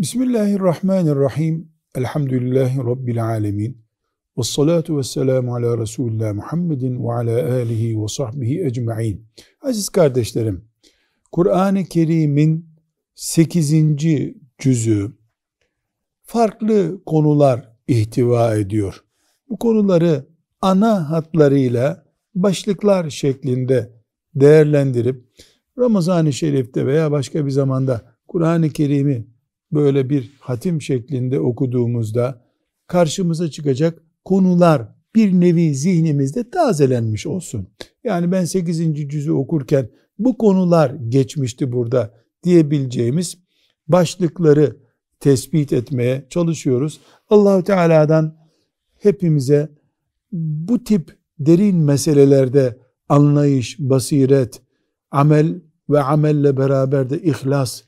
Bismillahirrahmanirrahim. Elhamdülillahi Rabbil alemin. Ve salatu ve selamu ala Resulullah Muhammedin ve ala alihi ve sahbihi ecma'in. Aziz kardeşlerim, Kur'an-ı Kerim'in 8. cüzü farklı konular ihtiva ediyor. Bu konuları ana hatlarıyla başlıklar şeklinde değerlendirip Ramazan-ı Şerif'te veya başka bir zamanda Kur'an-ı Kerim'i böyle bir hatim şeklinde okuduğumuzda karşımıza çıkacak konular bir nevi zihnimizde tazelenmiş olsun. Yani ben 8. cüzü okurken bu konular geçmişti burada diyebileceğimiz başlıkları tespit etmeye çalışıyoruz. Allahu Teala'dan hepimize bu tip derin meselelerde anlayış, basiret, amel ve amelle beraber de ihlas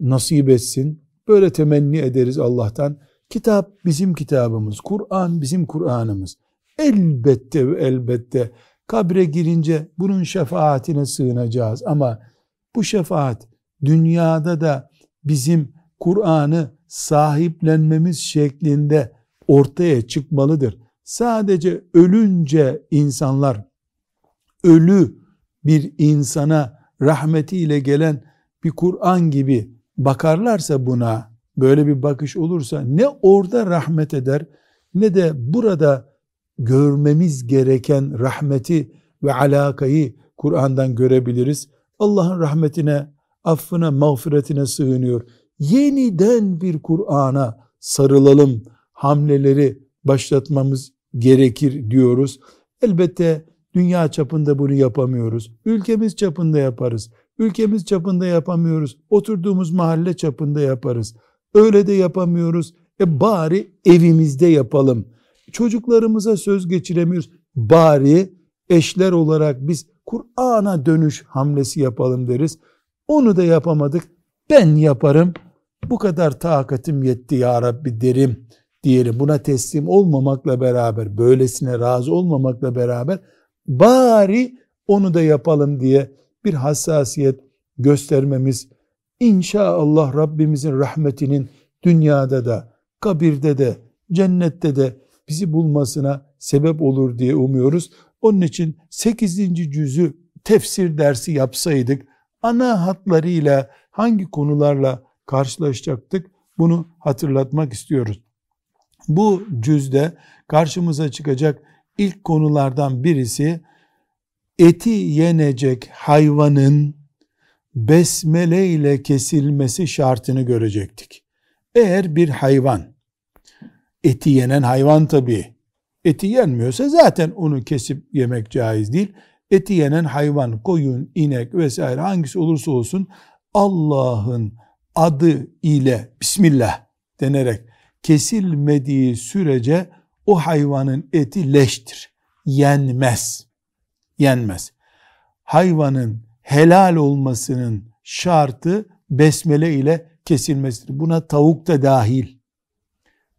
nasip etsin. Böyle temenni ederiz Allah'tan. Kitap bizim kitabımız, Kur'an bizim Kur'an'ımız. Elbette ve elbette kabre girince bunun şefaatine sığınacağız ama bu şefaat dünyada da bizim Kur'an'ı sahiplenmemiz şeklinde ortaya çıkmalıdır. Sadece ölünce insanlar ölü bir insana rahmetiyle gelen bir Kur'an gibi bakarlarsa buna böyle bir bakış olursa ne orada rahmet eder ne de burada görmemiz gereken rahmeti ve alakayı Kur'an'dan görebiliriz. Allah'ın rahmetine, affına, mağfiretine sığınıyor. Yeniden bir Kur'an'a sarılalım hamleleri başlatmamız gerekir diyoruz. Elbette dünya çapında bunu yapamıyoruz. Ülkemiz çapında yaparız. Ülkemiz çapında yapamıyoruz. Oturduğumuz mahalle çapında yaparız. Öyle de yapamıyoruz. E bari evimizde yapalım. Çocuklarımıza söz geçiremiyoruz. Bari eşler olarak biz Kur'an'a dönüş hamlesi yapalım deriz. Onu da yapamadık. Ben yaparım. Bu kadar takatim yetti ya Rabbi derim diyelim. Buna teslim olmamakla beraber, böylesine razı olmamakla beraber bari onu da yapalım diye bir hassasiyet göstermemiz inşallah Rabbimizin rahmetinin dünyada da, kabirde de, cennette de bizi bulmasına sebep olur diye umuyoruz. Onun için 8. cüzü tefsir dersi yapsaydık ana hatlarıyla hangi konularla karşılaşacaktık bunu hatırlatmak istiyoruz. Bu cüzde karşımıza çıkacak ilk konulardan birisi eti yenecek hayvanın besmele ile kesilmesi şartını görecektik. Eğer bir hayvan, eti yenen hayvan tabi, eti yenmiyorsa zaten onu kesip yemek caiz değil. Eti yenen hayvan, koyun, inek vesaire hangisi olursa olsun Allah'ın adı ile Bismillah denerek kesilmediği sürece o hayvanın eti leştir. Yenmez. Yenmez. Hayvanın helal olmasının şartı besmele ile kesilmesidir. Buna tavuk da dahil.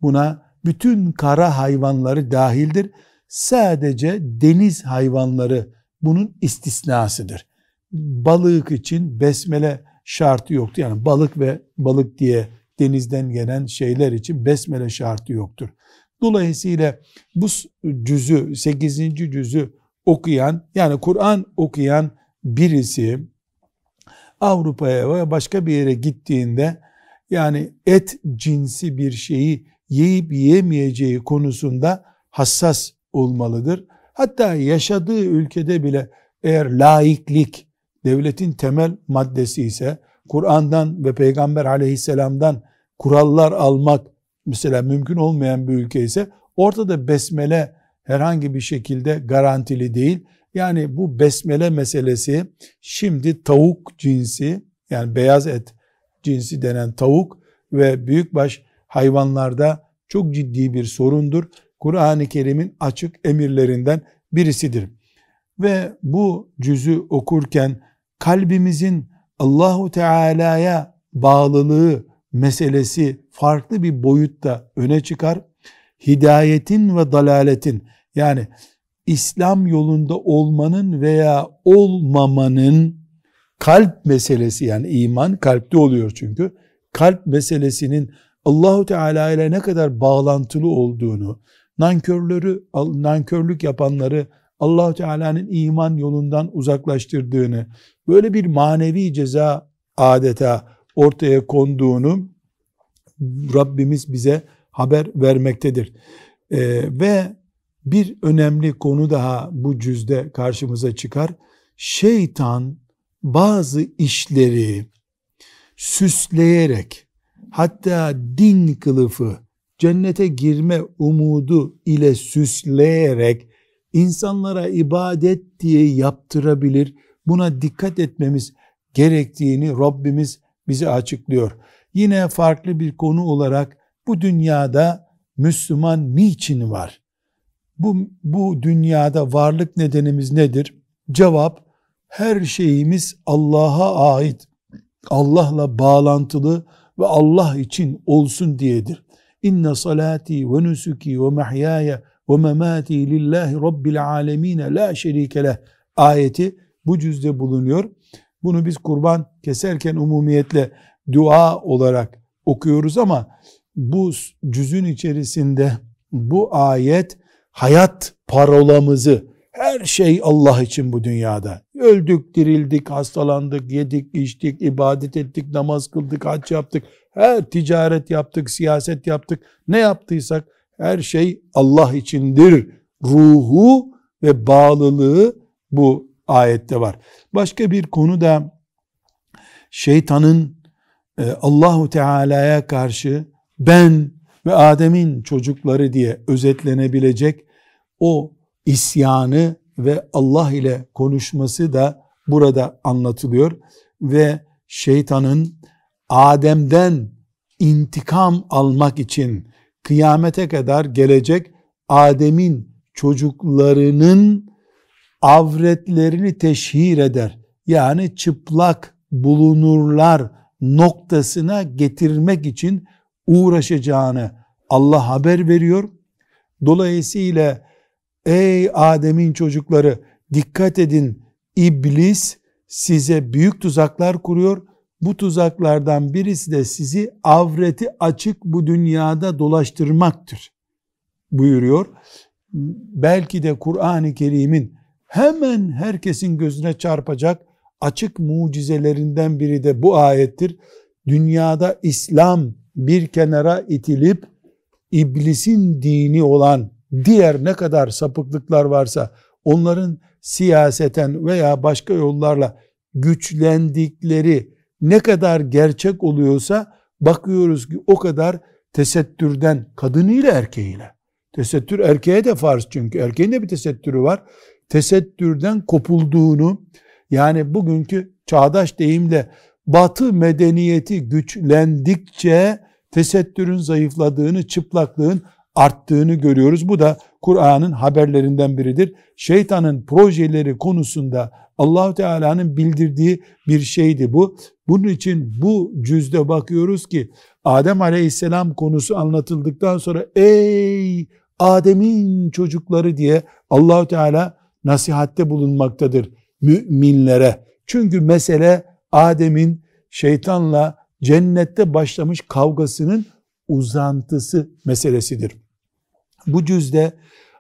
Buna bütün kara hayvanları dahildir. Sadece deniz hayvanları bunun istisnasıdır. Balık için besmele şartı yoktu. Yani balık ve balık diye denizden gelen şeyler için besmele şartı yoktur. Dolayısıyla bu cüzü, 8. cüzü okuyan yani Kur'an okuyan birisi Avrupa'ya veya başka bir yere gittiğinde yani et cinsi bir şeyi yiyip yiyemeyeceği konusunda hassas olmalıdır. Hatta yaşadığı ülkede bile eğer laiklik devletin temel maddesi ise Kur'an'dan ve Peygamber aleyhisselamdan kurallar almak mesela mümkün olmayan bir ülke ise ortada besmele herhangi bir şekilde garantili değil. Yani bu besmele meselesi şimdi tavuk cinsi yani beyaz et cinsi denen tavuk ve büyükbaş hayvanlarda çok ciddi bir sorundur. Kur'an-ı Kerim'in açık emirlerinden birisidir. Ve bu cüzü okurken kalbimizin Allahu Teala'ya bağlılığı meselesi farklı bir boyutta öne çıkar. Hidayetin ve dalaletin yani İslam yolunda olmanın veya olmamanın kalp meselesi yani iman kalpte oluyor çünkü kalp meselesinin Allahu Teala ile ne kadar bağlantılı olduğunu, nankörleri, nankörlük yapanları Allahu Teala'nın iman yolundan uzaklaştırdığını, böyle bir manevi ceza adeta ortaya konduğunu Rabbimiz bize haber vermektedir. Ee, ve bir önemli konu daha bu cüzde karşımıza çıkar. Şeytan bazı işleri süsleyerek hatta din kılıfı cennete girme umudu ile süsleyerek insanlara ibadet diye yaptırabilir. Buna dikkat etmemiz gerektiğini Rabbimiz bize açıklıyor. Yine farklı bir konu olarak bu dünyada Müslüman niçin var? Bu, bu dünyada varlık nedenimiz nedir? Cevap, her şeyimiz Allah'a ait, Allah'la bağlantılı ve Allah için olsun diyedir. İnne salati ve nusuki ve mahyaya ve memati lillahi rabbil alemine la şerike leh ayeti bu cüzde bulunuyor. Bunu biz kurban keserken umumiyetle dua olarak okuyoruz ama bu cüzün içerisinde bu ayet hayat parolamızı her şey Allah için bu dünyada. Öldük, dirildik, hastalandık, yedik, içtik, ibadet ettik, namaz kıldık, hac yaptık. Her ticaret yaptık, siyaset yaptık. Ne yaptıysak her şey Allah içindir. Ruhu ve bağlılığı bu ayette var. Başka bir konu da şeytanın e, Allahu Teala'ya karşı ben ve Adem'in çocukları diye özetlenebilecek o isyanı ve Allah ile konuşması da burada anlatılıyor ve şeytanın Adem'den intikam almak için kıyamete kadar gelecek Adem'in çocuklarının avretlerini teşhir eder. Yani çıplak bulunurlar noktasına getirmek için uğraşacağını Allah haber veriyor. Dolayısıyla ey Adem'in çocukları dikkat edin iblis size büyük tuzaklar kuruyor. Bu tuzaklardan birisi de sizi avreti açık bu dünyada dolaştırmaktır buyuruyor. Belki de Kur'an-ı Kerim'in hemen herkesin gözüne çarpacak açık mucizelerinden biri de bu ayettir. Dünyada İslam bir kenara itilip iblisin dini olan diğer ne kadar sapıklıklar varsa onların siyaseten veya başka yollarla güçlendikleri ne kadar gerçek oluyorsa bakıyoruz ki o kadar tesettürden kadınıyla erkeğiyle. Tesettür erkeğe de farz çünkü erkeğin de bir tesettürü var. Tesettürden kopulduğunu yani bugünkü çağdaş deyimle batı medeniyeti güçlendikçe tesettürün zayıfladığını, çıplaklığın arttığını görüyoruz. Bu da Kur'an'ın haberlerinden biridir. Şeytanın projeleri konusunda Allahu Teala'nın bildirdiği bir şeydi bu. Bunun için bu cüzde bakıyoruz ki Adem Aleyhisselam konusu anlatıldıktan sonra ey Adem'in çocukları diye Allahu Teala nasihatte bulunmaktadır müminlere. Çünkü mesele Adem'in şeytanla cennette başlamış kavgasının uzantısı meselesidir. Bu cüzde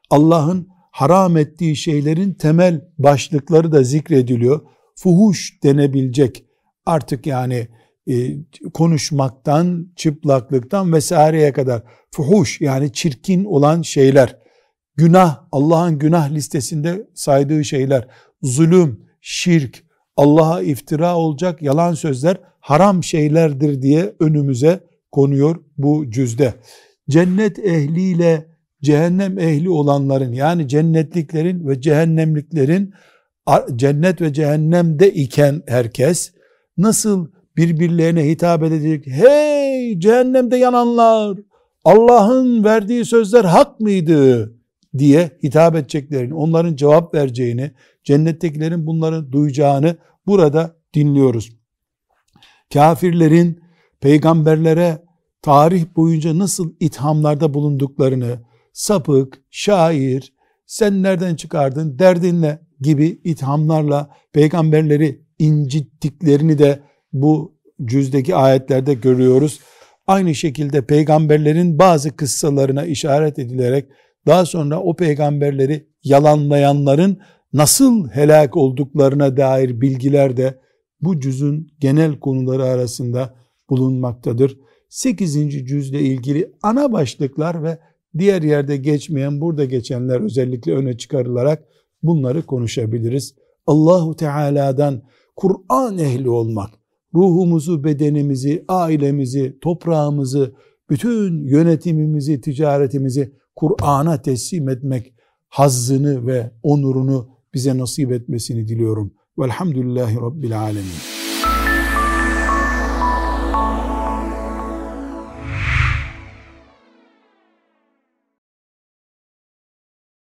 Allah'ın haram ettiği şeylerin temel başlıkları da zikrediliyor. Fuhuş denebilecek artık yani e, konuşmaktan, çıplaklıktan vesaireye kadar fuhuş yani çirkin olan şeyler, günah, Allah'ın günah listesinde saydığı şeyler, zulüm, şirk, Allah'a iftira olacak yalan sözler haram şeylerdir diye önümüze konuyor bu cüzde. Cennet ehliyle cehennem ehli olanların yani cennetliklerin ve cehennemliklerin cennet ve cehennemde iken herkes nasıl birbirlerine hitap edecek? Hey cehennemde yananlar Allah'ın verdiği sözler hak mıydı? Diye hitap edeceklerini, onların cevap vereceğini, cennettekilerin bunları duyacağını burada dinliyoruz. Kafirlerin peygamberlere tarih boyunca nasıl ithamlarda bulunduklarını, sapık, şair, sen nereden çıkardın, derdin ne gibi ithamlarla peygamberleri incittiklerini de bu cüzdeki ayetlerde görüyoruz. Aynı şekilde peygamberlerin bazı kıssalarına işaret edilerek daha sonra o peygamberleri yalanlayanların nasıl helak olduklarına dair bilgiler de bu cüzün genel konuları arasında bulunmaktadır. 8. cüzle ilgili ana başlıklar ve diğer yerde geçmeyen burada geçenler özellikle öne çıkarılarak bunları konuşabiliriz. Allahu Teala'dan Kur'an ehli olmak, ruhumuzu, bedenimizi, ailemizi, toprağımızı, bütün yönetimimizi, ticaretimizi Kur'an'a teslim etmek hazzını ve onurunu bize nasip etmesini diliyorum. Velhamdülillahi Rabbil Alemin.